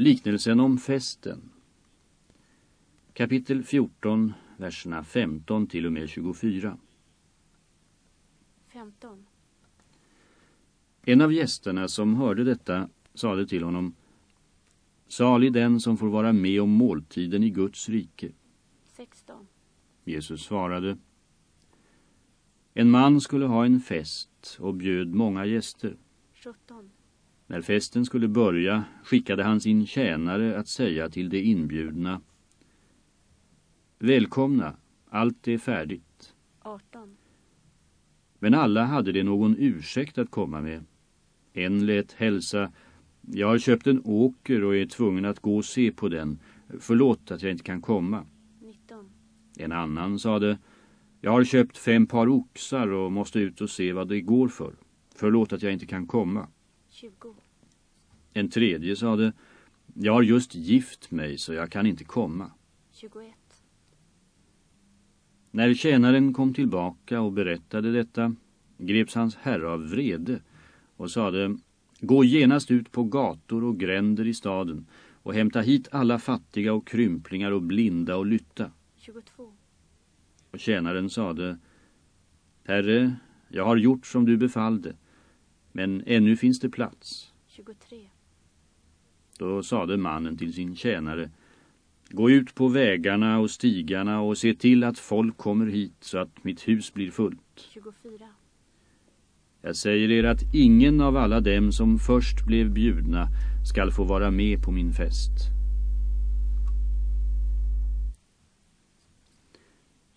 Liknelsen om festen. Kapitel 14, verserna 15 till och med 24. 15. En av gästerna som hörde detta sade till honom Salig den som får vara med om måltiden i Guds rike. 16. Jesus svarade En man skulle ha en fest och bjöd många gäster. 17. När festen skulle börja skickade han sin tjänare att säga till de inbjudna Välkomna, allt är färdigt. 18. Men alla hade det någon ursäkt att komma med. En lät hälsa Jag har köpt en åker och är tvungen att gå och se på den. Förlåt att jag inte kan komma. 19. En annan sade Jag har köpt fem par oxar och måste ut och se vad det går för. Förlåt att jag inte kan komma. 20. En tredje sade Jag har just gift mig så jag kan inte komma. 21. När tjänaren kom tillbaka och berättade detta greps hans herre av vrede och sade Gå genast ut på gator och gränder i staden och hämta hit alla fattiga och krymplingar och blinda och lytta. 22. Och tjänaren sade Herre, jag har gjort som du befallde, men ännu finns det plats. 23. Då sade mannen till sin tjänare Gå ut på vägarna och stigarna och se till att folk kommer hit så att mitt hus blir fullt. 24. Jag säger er att ingen av alla dem som först blev bjudna skall få vara med på min fest.